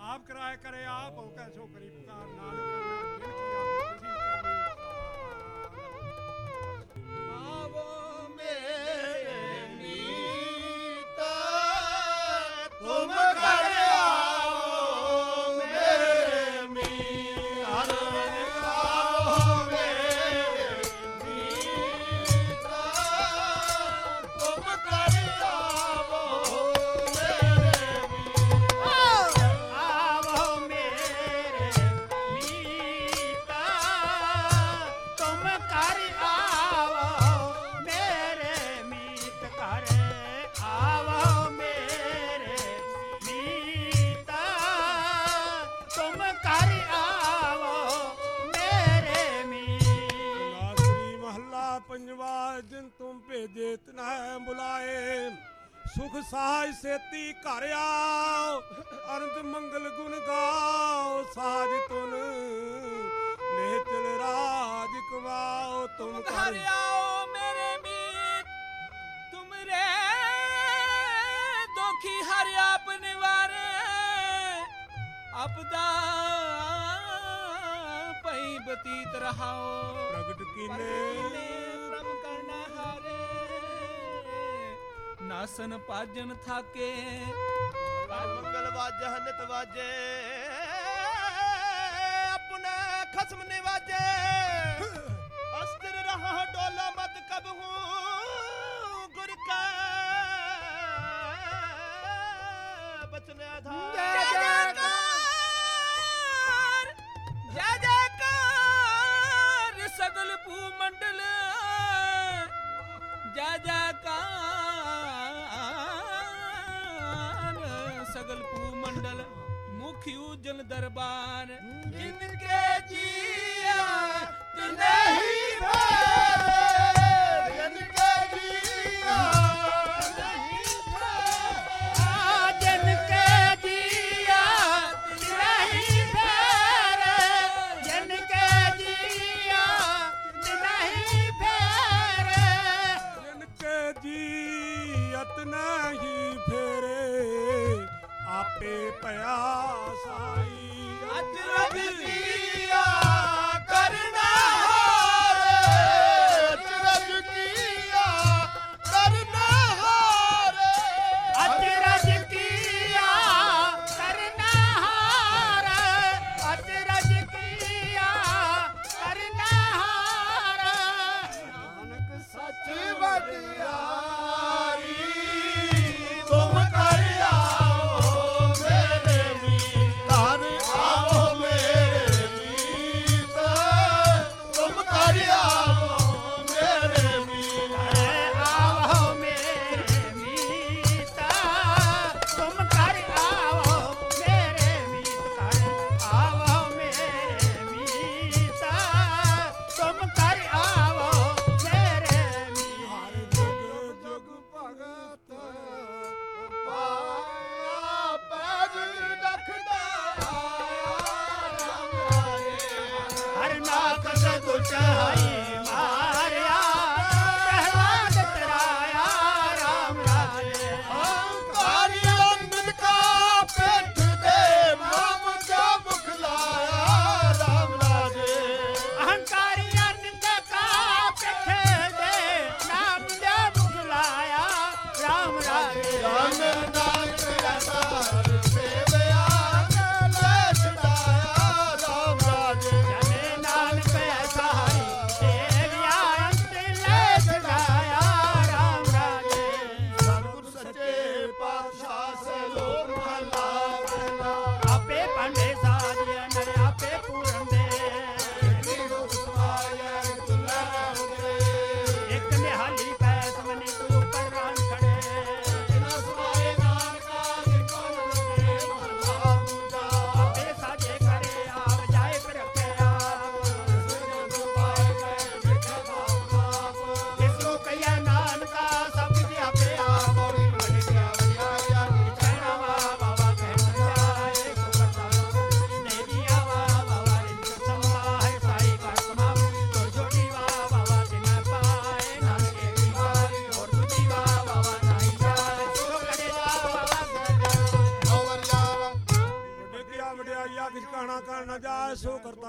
ਆਪ ਕਰਾਇ ਕਰੇ ਆਪ ਹੋਕਾ ਸੋ ਕਰੀ ਪੁਕਾਰ ਨਾਨਕ ਸੁਖ ਸਾਜ ਸੇਤੀ ਘਰ ਆਓ ਅਨੰਦ ਮੰਗਲ ਗੁਣ ਗਾਓ ਸਾਜ ਤੁਨ ਨੇਚਲ ਰਾਜ ਕਵਾਓ ਤੁਮ ਘਰ ਆਓ ਮੇਰੇ ਮੀਤ ਤੁਮਰੇ ਦੁਖੀ ਹਰ ਆਪ ਨਿਵਾਰੇ ਆਪਦਾ ਪਈ ਬਤੀਤ ਰਹਾਓ। ਪ੍ਰਗਟ ਕੀਨੇ ਆਸਨ ਪਾਜਨ ਥਾਕੇ। ਮੰਗਲ ਵਾਜੇ ਨਿਤ ਵਾਜੇ। ਆਪਣੇ ਖਸਮ ਨਿਵਾਜੇ ਅਸਤਰ ਰਹਾ ਡੋਲਾ ਮਤ ਕਬ ਹੂੰ ਗੁਰ ਕਾ। ਬਚਨ ਆਧਾਰ। ਜੈ ਜੈਕਾਰ ਜੈ ਜੈਕਾਰ ਸਗਲ ਭੂ ਮੰਡਲ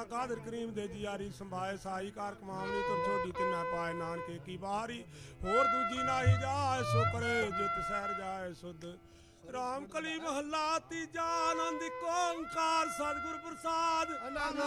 ਸੋ ਕਾਦਰ ਕਰੀਮ ਦੇ ਜਿਆਰੀ ਸੰਭਾਏ ਸਾਈ ਕਾਰ ਕਮਾਵਣੀ ਤੁਰ ਛੋਟੀ ਤਿੰਨਾ ਪਾਏ ਨਾਨਕੇ ਕੀ ਬਾਰੀ ਹੋਰ ਦੂਜੀ ਨਾਹੀ ਜਾਏ ਸੋ ਕਰੇ ਜਿਤ ਸਹਿਰ ਜਾਏ ਸੁਧ। ਰਾਮ ਕਲੀ ਮਹੱਲਾ ਤੀਜਾ, ਆਨੰਦ ਏਕ ਓੰਕਾਰ, ਸਤਿਗੁਰ ਪ੍ਰਸਾਦ। ਆਨੰਦ